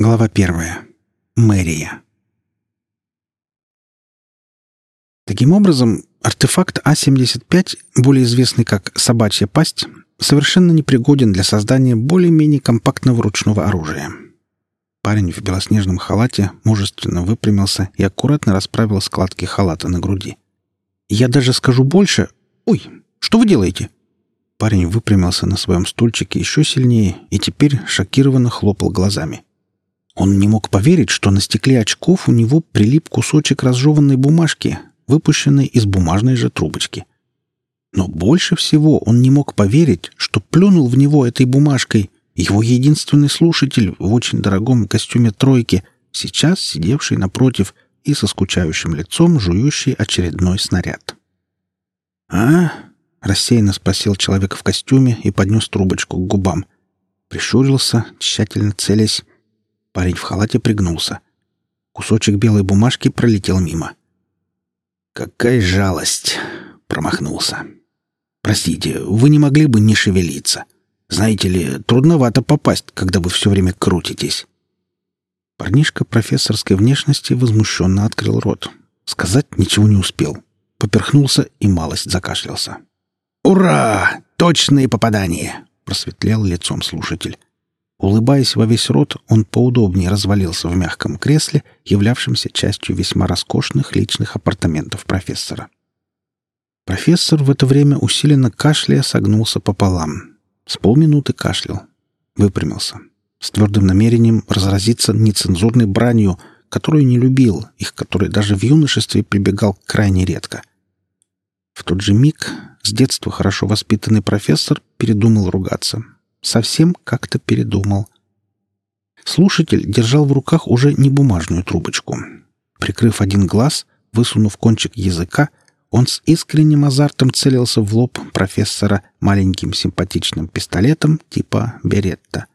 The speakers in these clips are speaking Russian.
Глава первая. Мэрия. Таким образом, артефакт А-75, более известный как «собачья пасть», совершенно непригоден для создания более-менее компактного ручного оружия. Парень в белоснежном халате мужественно выпрямился и аккуратно расправил складки халата на груди. «Я даже скажу больше... Ой, что вы делаете?» Парень выпрямился на своем стульчике еще сильнее и теперь шокированно хлопал глазами. Он не мог поверить, что на стекле очков у него прилип кусочек разжеванной бумажки, выпущенной из бумажной же трубочки. Но больше всего он не мог поверить, что плюнул в него этой бумажкой его единственный слушатель в очень дорогом костюме тройки, сейчас сидевший напротив и со скучающим лицом жующий очередной снаряд. «А?» — рассеянно спросил человек в костюме и поднес трубочку к губам. Прищурился, тщательно целясь. Парень в халате пригнулся. Кусочек белой бумажки пролетел мимо. «Какая жалость!» — промахнулся. «Простите, вы не могли бы не шевелиться? Знаете ли, трудновато попасть, когда вы все время крутитесь». Парнишка профессорской внешности возмущенно открыл рот. Сказать ничего не успел. Поперхнулся и малость закашлялся. «Ура! Точные попадания!» — просветлел лицом слушатель. Улыбаясь во весь рот, он поудобнее развалился в мягком кресле, являвшемся частью весьма роскошных личных апартаментов профессора. Профессор в это время усиленно кашляя согнулся пополам. С полминуты кашлял. Выпрямился. С твердым намерением разразиться нецензурной бранью, которую не любил, их которой даже в юношестве прибегал крайне редко. В тот же миг с детства хорошо воспитанный профессор передумал ругаться. Совсем как-то передумал. Слушатель держал в руках уже не бумажную трубочку. Прикрыв один глаз, высунув кончик языка, он с искренним азартом целился в лоб профессора маленьким симпатичным пистолетом типа «Беретта».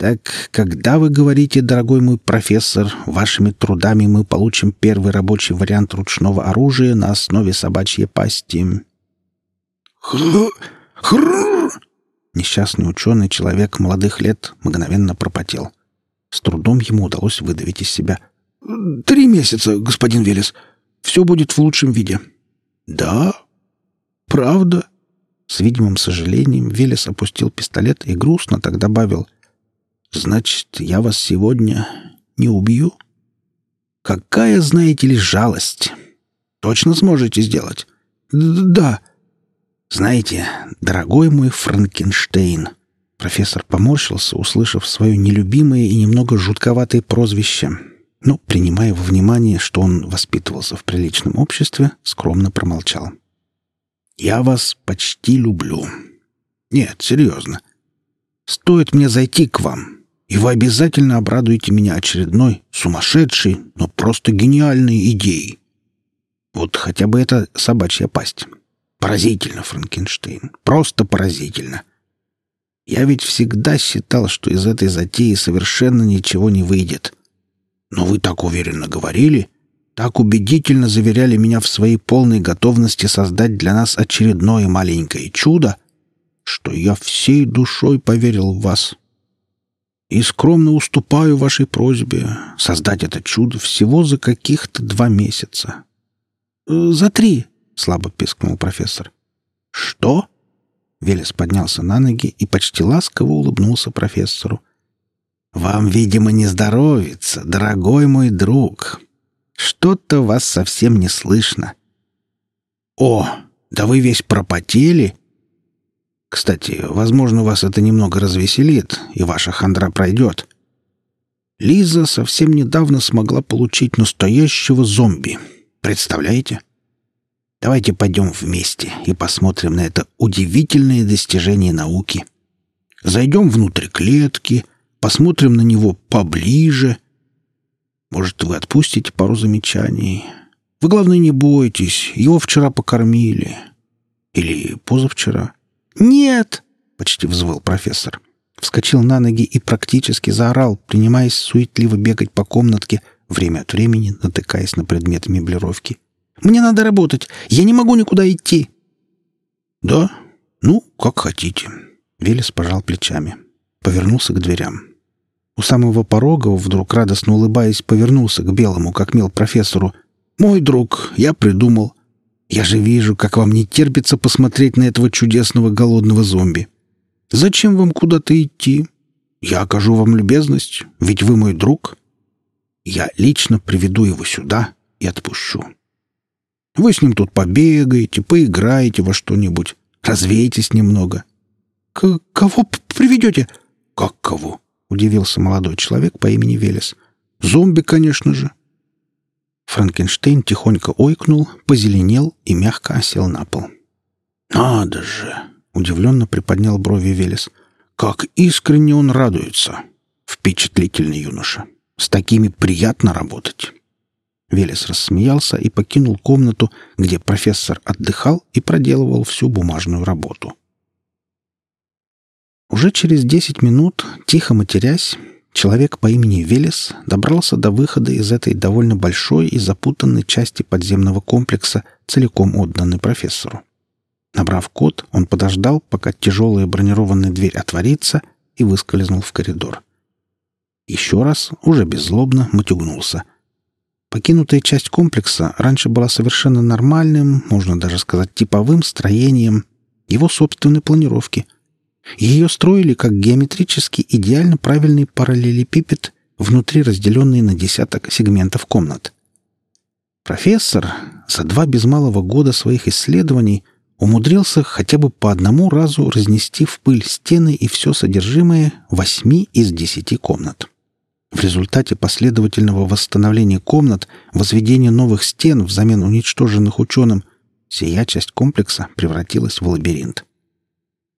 Так, когда вы говорите, дорогой мой профессор, вашими трудами мы получим первый рабочий вариант ручного оружия на основе собачьей пасти? Хр... Хр... Несчастный ученый человек молодых лет мгновенно пропотел. С трудом ему удалось выдавить из себя. «Три месяца, господин Велес. Все будет в лучшем виде». «Да? Правда?» С видимым сожалением Велес опустил пистолет и грустно так добавил — Значит, я вас сегодня не убью? Какая, знаете ли, жалость. Точно сможете сделать? Да. Знаете, дорогой мой Франкенштейн, профессор поморщился, услышав свое нелюбимое и немного жутковатое прозвище, но, принимая во внимание, что он воспитывался в приличном обществе, скромно промолчал. «Я вас почти люблю. Нет, серьезно. Стоит мне зайти к вам, и вы обязательно обрадуете меня очередной, сумасшедшей, но просто гениальной идеей. Вот хотя бы эта собачья пасть. Поразительно, Франкенштейн. Просто поразительно. Я ведь всегда считал, что из этой затеи совершенно ничего не выйдет. Но вы так уверенно говорили, так убедительно заверяли меня в своей полной готовности создать для нас очередное маленькое чудо, что я всей душой поверил в вас и скромно уступаю вашей просьбе создать это чудо всего за каких-то два месяца. «Э, «За три!» — слабо пискнул профессор. «Что?» Велес поднялся на ноги и почти ласково улыбнулся профессору. «Вам, видимо, не здоровится, дорогой мой друг. Что-то вас совсем не слышно». «О, да вы весь пропотели кстати, возможно, вас это немного развеселит, и ваша хандра пройдет. Лиза совсем недавно смогла получить настоящего зомби. Представляете? Давайте пойдем вместе и посмотрим на это удивительное достижение науки. Зайдем внутрь клетки, посмотрим на него поближе. Может, вы отпустите пару замечаний. Вы, главное, не бойтесь. Его вчера покормили. Или позавчера. «Нет!» — почти взвыл профессор. Вскочил на ноги и практически заорал, принимаясь суетливо бегать по комнатке, время от времени натыкаясь на предмет меблировки. «Мне надо работать! Я не могу никуда идти!» «Да? Ну, как хотите!» Велес пожал плечами. Повернулся к дверям. У самого порога, вдруг радостно улыбаясь, повернулся к белому, как мел профессору. «Мой друг, я придумал. Я же вижу, как вам не терпится посмотреть на этого чудесного голодного зомби. Зачем вам куда-то идти? Я окажу вам любезность, ведь вы мой друг. Я лично приведу его сюда и отпущу. Вы с ним тут побегаете, поиграете во что-нибудь, развеетесь немного. К кого приведете? Как кого? Удивился молодой человек по имени Велес. Зомби, конечно же. Франкенштейн тихонько ойкнул, позеленел и мягко осел на пол. «Надо же!» — удивленно приподнял брови Велес. «Как искренне он радуется! Впечатлительный юноша! С такими приятно работать!» Велес рассмеялся и покинул комнату, где профессор отдыхал и проделывал всю бумажную работу. Уже через десять минут, тихо матерясь, человек по имени Велес добрался до выхода из этой довольно большой и запутанной части подземного комплекса, целиком отданной профессору. Набрав код, он подождал, пока тяжелая бронированная дверь отворится, и выскользнул в коридор. Еще раз, уже беззлобно, матюгнулся. Покинутая часть комплекса раньше была совершенно нормальным, можно даже сказать типовым строением его собственной планировки. Ее строили как геометрически идеально правильный параллелепипед, внутри разделенный на десяток сегментов комнат. Профессор за два без малого года своих исследований умудрился хотя бы по одному разу разнести в пыль стены и все содержимое восьми из десяти комнат. В результате последовательного восстановления комнат, возведения новых стен взамен уничтоженных ученым, сия часть комплекса превратилась в лабиринт.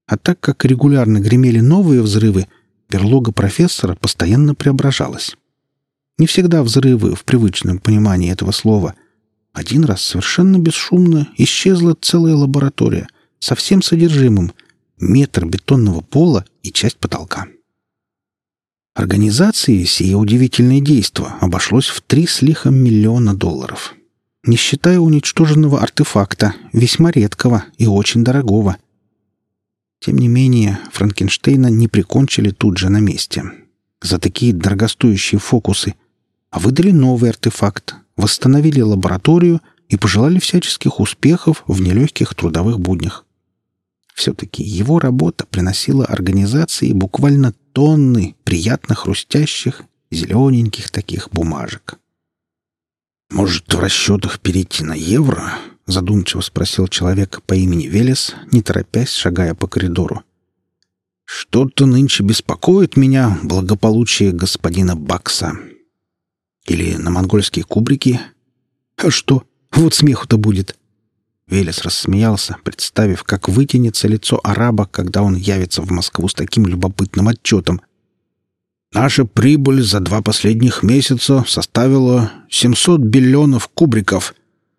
А так как регулярно гремели новые взрывы, берлога профессора постоянно преображалась. Не всегда взрывы в привычном понимании этого слова. Один раз совершенно бесшумно исчезла целая лаборатория со всем содержимым, метр бетонного пола и часть потолка. Организации сие удивительное действо обошлось в три с лихом миллиона долларов. Не считая уничтоженного артефакта, весьма редкого и очень дорогого. Тем не менее, Франкенштейна не прикончили тут же на месте. За такие дорогостоящие фокусы. А выдали новый артефакт, восстановили лабораторию и пожелали всяческих успехов в нелегких трудовых буднях. Все-таки его работа приносила организации буквально тонны приятно хрустящих, зелененьких таких бумажек. «Может, в расчетах перейти на евро?» — задумчиво спросил человек по имени Велес, не торопясь, шагая по коридору. «Что-то нынче беспокоит меня благополучие господина Бакса. Или на монгольские кубрики? А что? Вот смеху-то будет!» Велес рассмеялся, представив, как вытянется лицо араба, когда он явится в Москву с таким любопытным отчетом. «Наша прибыль за два последних месяца составила 700 биллионов кубриков.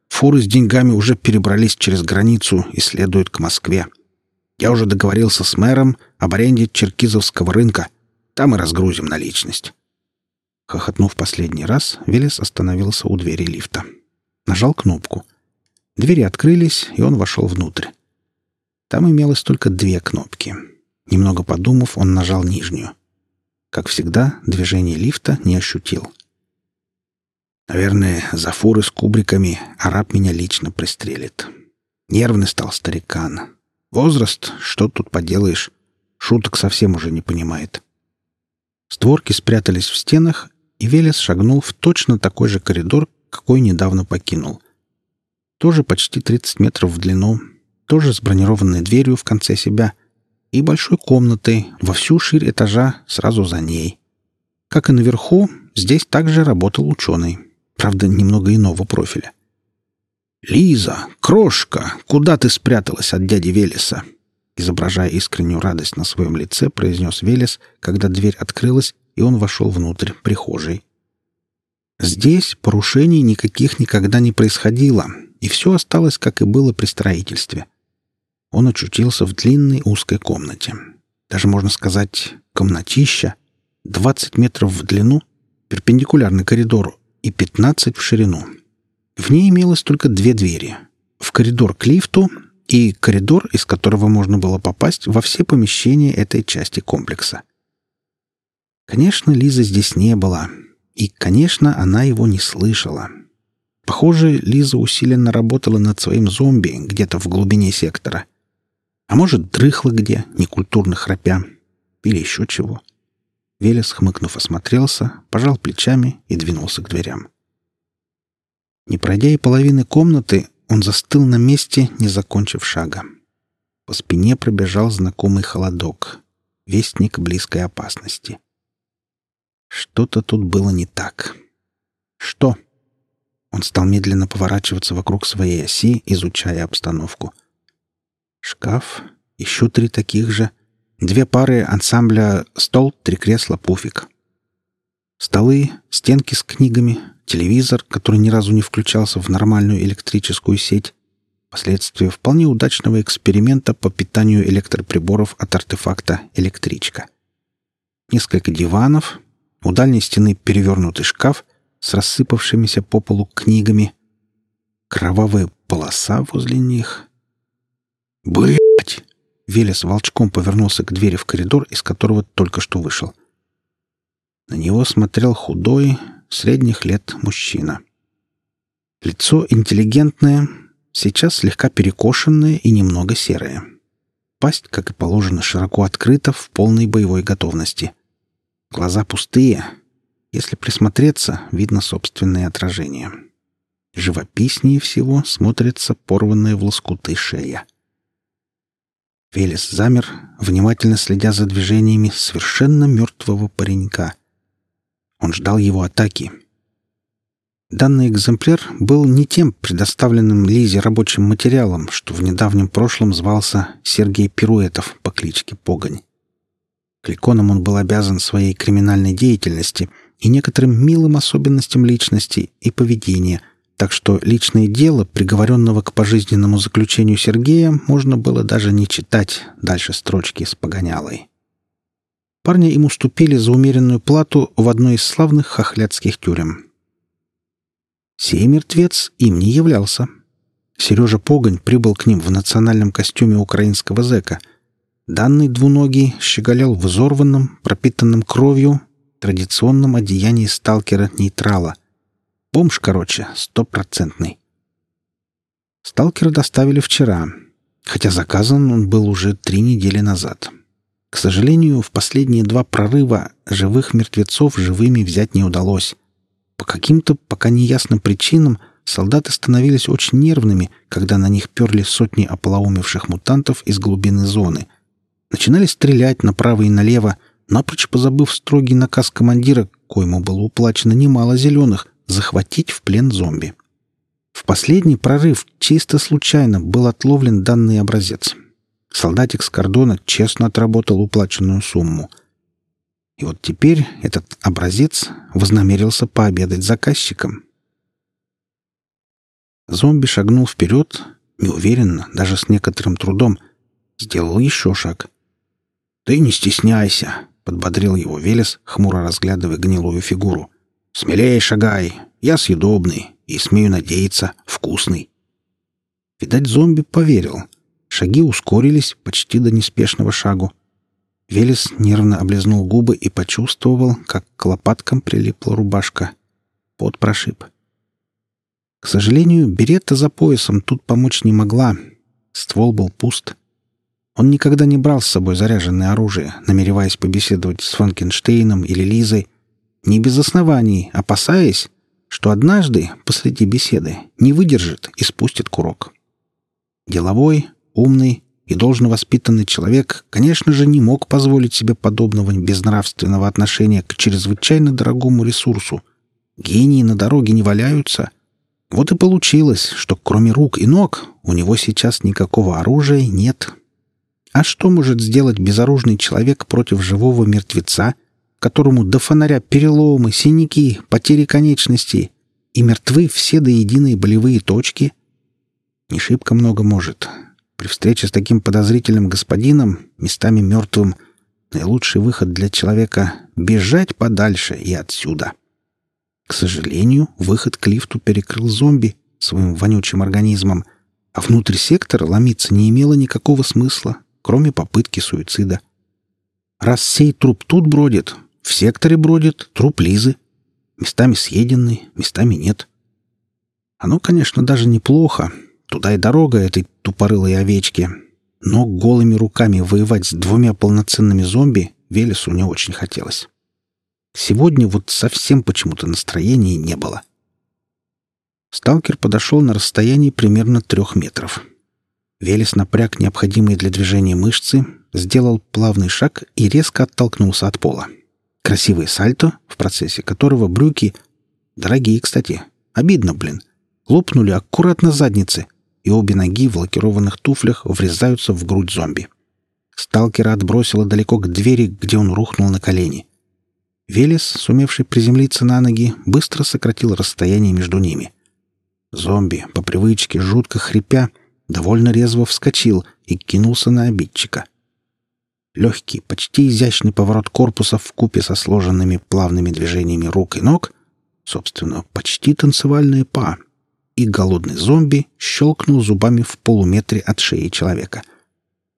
Фуры с деньгами уже перебрались через границу и следуют к Москве. Я уже договорился с мэром об аренде черкизовского рынка. Там и разгрузим наличность». Хохотнув последний раз, Велес остановился у двери лифта. Нажал кнопку — Двери открылись, и он вошел внутрь. Там имелось только две кнопки. Немного подумав, он нажал нижнюю. Как всегда, движение лифта не ощутил. Наверное, за фуры с кубриками араб меня лично пристрелит. Нервный стал старикан. Возраст, что тут поделаешь, шуток совсем уже не понимает. Створки спрятались в стенах, и Велес шагнул в точно такой же коридор, какой недавно покинул тоже почти 30 метров в длину, тоже с бронированной дверью в конце себя и большой комнатой во всю ширь этажа сразу за ней. Как и наверху, здесь также работал ученый, правда, немного иного профиля. «Лиза, крошка, куда ты спряталась от дяди Велеса?» Изображая искреннюю радость на своем лице, произнес Велес, когда дверь открылась, и он вошел внутрь прихожей. Здесь порушений никаких никогда не происходило, и все осталось, как и было при строительстве. Он очутился в длинной узкой комнате. Даже можно сказать, комнатища, 20 метров в длину, перпендикулярный коридору, и 15 в ширину. В ней имелось только две двери. В коридор к лифту и коридор, из которого можно было попасть во все помещения этой части комплекса. Конечно, Лизы здесь не было. И, конечно, она его не слышала. Похоже, Лиза усиленно работала над своим зомби где-то в глубине сектора. А может, дрыхла где, некультурно храпя. Или еще чего. Велес, хмыкнув, осмотрелся, пожал плечами и двинулся к дверям. Не пройдя и половины комнаты, он застыл на месте, не закончив шага. По спине пробежал знакомый холодок. Вестник близкой опасности. Что-то тут было не так. Что? Он стал медленно поворачиваться вокруг своей оси, изучая обстановку. Шкаф, еще три таких же, две пары ансамбля стол, три кресла, пуфик. Столы, стенки с книгами, телевизор, который ни разу не включался в нормальную электрическую сеть, последствия вполне удачного эксперимента по питанию электроприборов от артефакта «Электричка». Несколько диванов, у дальней стены перевернутый шкаф с рассыпавшимися по полу книгами. Кровавая полоса возле них. Блять! Велес волчком повернулся к двери в коридор, из которого только что вышел. На него смотрел худой, средних лет мужчина. Лицо интеллигентное, сейчас слегка перекошенное и немного серое. Пасть, как и положено, широко открыта в полной боевой готовности — Глаза пустые. Если присмотреться, видно собственное отражение. Живописнее всего смотрится порванная в лоскуты шея. Велес замер, внимательно следя за движениями совершенно мертвого паренька. Он ждал его атаки. Данный экземпляр был не тем предоставленным Лизе рабочим материалом, что в недавнем прошлом звался Сергей Пируэтов по кличке Погонь. Кликоном он был обязан своей криминальной деятельности и некоторым милым особенностям личности и поведения, так что личное дело, приговоренного к пожизненному заключению Сергея, можно было даже не читать дальше строчки с погонялой. Парня им уступили за умеренную плату в одной из славных хохлядских тюрем. Сей мертвец им не являлся. Сережа Погонь прибыл к ним в национальном костюме украинского зэка — Данный двуногий щеголял в взорванном, пропитанном кровью, традиционном одеянии сталкера-нейтрала. Бомж, короче, стопроцентный. Сталкера доставили вчера, хотя заказан он был уже три недели назад. К сожалению, в последние два прорыва живых мертвецов живыми взять не удалось. По каким-то пока неясным причинам солдаты становились очень нервными, когда на них перли сотни ополоумевших мутантов из глубины зоны — начинали стрелять направо и налево, напрочь позабыв строгий наказ командира, коему было уплачено немало зеленых, захватить в плен зомби. В последний прорыв чисто случайно был отловлен данный образец. Солдатик с кордона честно отработал уплаченную сумму. И вот теперь этот образец вознамерился пообедать заказчиком. Зомби шагнул вперед, неуверенно, даже с некоторым трудом, сделал еще шаг. «Ты не стесняйся», — подбодрил его Велес, хмуро разглядывая гнилую фигуру. «Смелее шагай. Я съедобный и, смею надеяться, вкусный». Видать, зомби поверил. Шаги ускорились почти до неспешного шагу. Велес нервно облизнул губы и почувствовал, как к лопаткам прилипла рубашка. Пот прошиб. К сожалению, берета за поясом тут помочь не могла. Ствол был пуст. Он никогда не брал с собой заряженное оружие, намереваясь побеседовать с Франкенштейном или Лизой, не без оснований, опасаясь, что однажды посреди беседы не выдержит и спустит курок. Деловой, умный и должно воспитанный человек, конечно же, не мог позволить себе подобного безнравственного отношения к чрезвычайно дорогому ресурсу. Гении на дороге не валяются. Вот и получилось, что кроме рук и ног у него сейчас никакого оружия нет. А что может сделать безоружный человек против живого мертвеца, которому до фонаря переломы, синяки, потери конечностей и мертвы все до единой болевые точки? Не шибко много может. При встрече с таким подозрительным господином, местами мертвым, наилучший выход для человека — бежать подальше и отсюда. К сожалению, выход к лифту перекрыл зомби своим вонючим организмом, а внутрь сектора ломиться не имело никакого смысла, кроме попытки суицида. Раз сей труп тут бродит, В секторе бродит труп Лизы. Местами съеденный, местами нет. Оно, конечно, даже неплохо. Туда и дорога этой тупорылой овечки. Но голыми руками воевать с двумя полноценными зомби Велесу не очень хотелось. Сегодня вот совсем почему-то настроения не было. Сталкер подошел на расстоянии примерно трех метров. Велес напряг необходимые для движения мышцы, сделал плавный шаг и резко оттолкнулся от пола. Красивое сальто, в процессе которого брюки, дорогие, кстати, обидно, блин, лопнули аккуратно задницы, и обе ноги в лакированных туфлях врезаются в грудь зомби. Сталкера отбросило далеко к двери, где он рухнул на колени. Велес, сумевший приземлиться на ноги, быстро сократил расстояние между ними. Зомби, по привычке жутко хрипя, довольно резво вскочил и кинулся на обидчика. Легкий, почти изящный поворот корпуса в купе со сложенными плавными движениями рук и ног, собственно, почти танцевальная па, и голодный зомби щелкнул зубами в полуметре от шеи человека.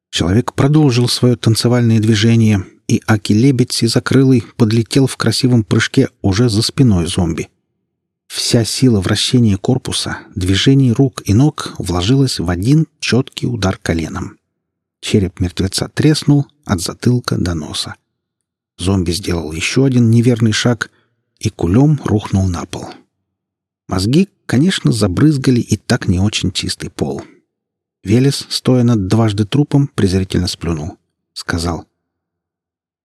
Человек продолжил свое танцевальное движение — и Аки-лебедь сизокрылый подлетел в красивом прыжке уже за спиной зомби. Вся сила вращения корпуса, движений рук и ног вложилась в один четкий удар коленом. Череп мертвеца треснул от затылка до носа. Зомби сделал еще один неверный шаг и кулем рухнул на пол. Мозги, конечно, забрызгали и так не очень чистый пол. Велес, стоя над дважды трупом, презрительно сплюнул. Сказал —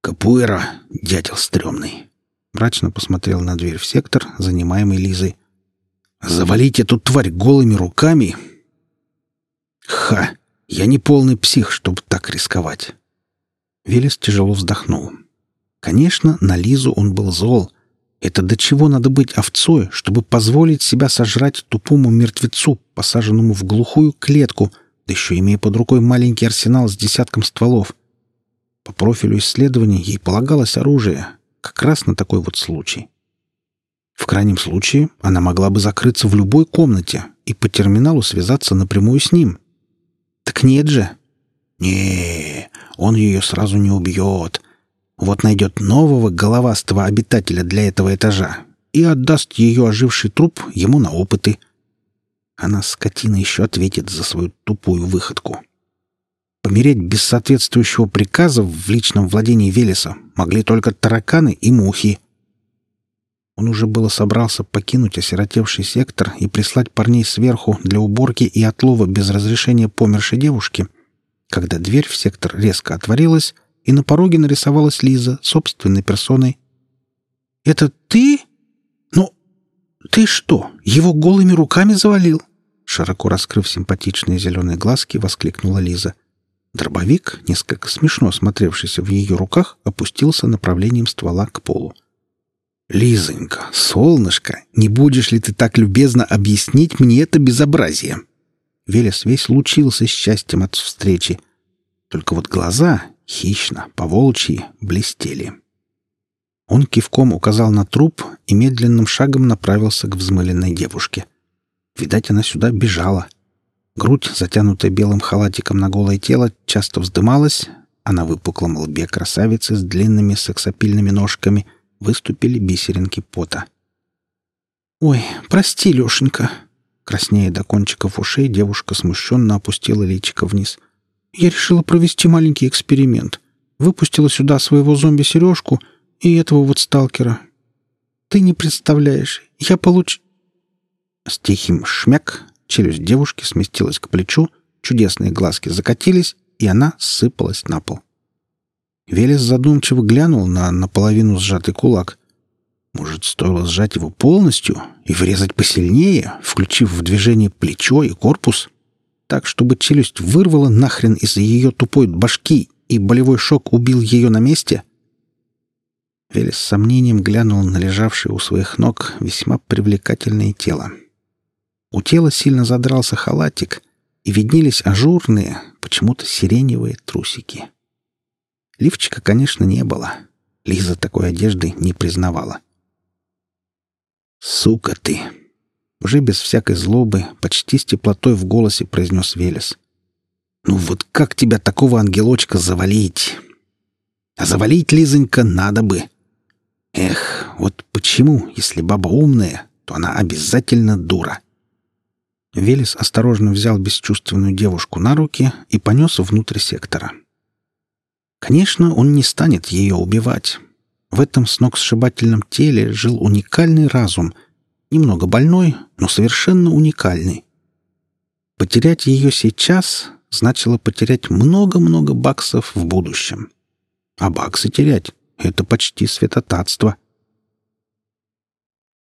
«Капуэра, дятел стрёмный!» Мрачно посмотрел на дверь в сектор, занимаемый Лизой. «Завалить эту тварь голыми руками?» «Ха! Я не полный псих, чтобы так рисковать!» Велес тяжело вздохнул. Конечно, на Лизу он был зол. Это до чего надо быть овцой, чтобы позволить себя сожрать тупому мертвецу, посаженному в глухую клетку, да еще имея под рукой маленький арсенал с десятком стволов. По профилю исследований ей полагалось оружие, как раз на такой вот случай. В крайнем случае она могла бы закрыться в любой комнате и по терминалу связаться напрямую с ним. Так нет же. не он ее сразу не убьет. Вот найдет нового головастого обитателя для этого этажа и отдаст ее оживший труп ему на опыты. Она, скотина, еще ответит за свою тупую выходку. Помереть без соответствующего приказа в личном владении Велеса могли только тараканы и мухи. Он уже было собрался покинуть осиротевший сектор и прислать парней сверху для уборки и отлова без разрешения помершей девушки, когда дверь в сектор резко отворилась, и на пороге нарисовалась Лиза собственной персоной. «Это ты? Ну, ты что, его голыми руками завалил?» Широко раскрыв симпатичные зеленые глазки, воскликнула Лиза. Дробовик, несколько смешно смотревшийся в ее руках, опустился направлением ствола к полу. «Лизонька, солнышко, не будешь ли ты так любезно объяснить мне это безобразие?» Велес весь лучился счастьем от встречи. Только вот глаза, хищно, поволчьи, блестели. Он кивком указал на труп и медленным шагом направился к взмыленной девушке. Видать, она сюда бежала — Грудь, затянутая белым халатиком на голое тело, часто вздымалась, а на выпуклом лбе красавицы с длинными сексапильными ножками выступили бисеринки пота. «Ой, прости, Лешенька!» Краснея до кончиков ушей, девушка смущенно опустила личико вниз. «Я решила провести маленький эксперимент. Выпустила сюда своего зомби-сережку и этого вот сталкера. Ты не представляешь, я получ...» С тихим шмяк Челюсть девушки сместилась к плечу, чудесные глазки закатились, и она сыпалась на пол. Велес задумчиво глянул на наполовину сжатый кулак. Может, стоило сжать его полностью и врезать посильнее, включив в движение плечо и корпус, так, чтобы челюсть вырвала нахрен из ее тупой башки и болевой шок убил ее на месте? Велес с сомнением глянул на лежавшее у своих ног весьма привлекательное тело. У тела сильно задрался халатик, и виднелись ажурные, почему-то сиреневые трусики. Лифчика, конечно, не было. Лиза такой одежды не признавала. «Сука ты!» Уже без всякой злобы, почти с теплотой в голосе произнес Велес. «Ну вот как тебя такого ангелочка завалить?» «А завалить, Лизонька, надо бы. Эх, вот почему, если баба умная, то она обязательно дура. Велес осторожно взял бесчувственную девушку на руки и понес внутрь сектора. Конечно, он не станет ее убивать. В этом сногсшибательном теле жил уникальный разум, немного больной, но совершенно уникальный. Потерять ее сейчас значило потерять много-много баксов в будущем. А баксы терять — это почти святотатство.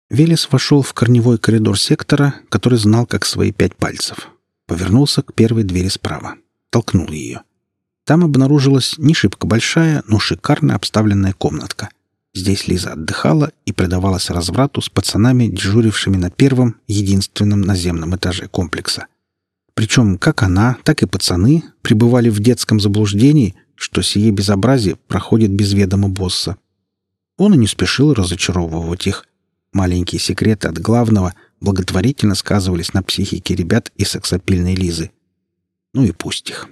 Велес вошел в корневой коридор сектора, который знал как свои пять пальцев. Повернулся к первой двери справа. Толкнул ее. Там обнаружилась не шибко большая, но шикарно обставленная комнатка. Здесь Лиза отдыхала и предавалась разврату с пацанами, дежурившими на первом, единственном наземном этаже комплекса. Причем как она, так и пацаны пребывали в детском заблуждении, что сие безобразие проходит без ведома босса. Он и не спешил разочаровывать их. Маленькие секреты от главного благотворительно сказывались на психике ребят и сексапильной Лизы. Ну и пусть их.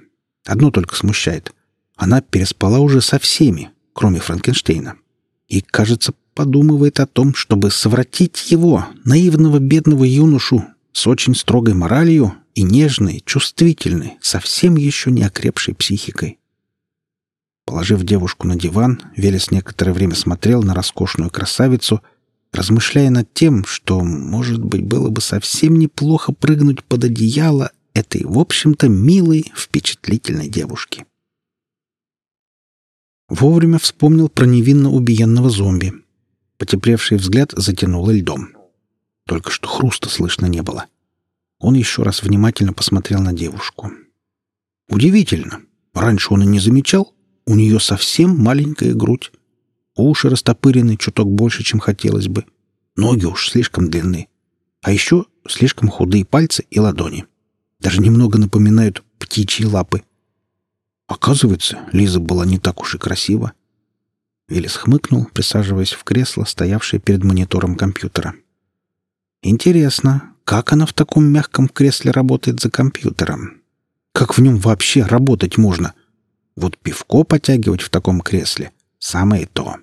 Одно только смущает. Она переспала уже со всеми, кроме Франкенштейна. И, кажется, подумывает о том, чтобы совратить его, наивного бедного юношу, с очень строгой моралью и нежной, чувствительной, совсем еще не окрепшей психикой. Положив девушку на диван, Велес некоторое время смотрел на роскошную красавицу, размышляя над тем, что, может быть, было бы совсем неплохо прыгнуть под одеяло этой, в общем-то, милой, впечатлительной девушки. Вовремя вспомнил про невинно убиенного зомби. Потеплевший взгляд затянуло льдом. Только что хруста слышно не было. Он еще раз внимательно посмотрел на девушку. Удивительно. Раньше он и не замечал. У нее совсем маленькая грудь. Уши растопырены чуток больше, чем хотелось бы. Ноги уж слишком длинные. А еще слишком худые пальцы и ладони. Даже немного напоминают птичьи лапы. Оказывается, Лиза была не так уж и красива. Велес хмыкнул, присаживаясь в кресло, стоявшее перед монитором компьютера. Интересно, как она в таком мягком кресле работает за компьютером? Как в нем вообще работать можно? Вот пивко потягивать в таком кресле — самое то.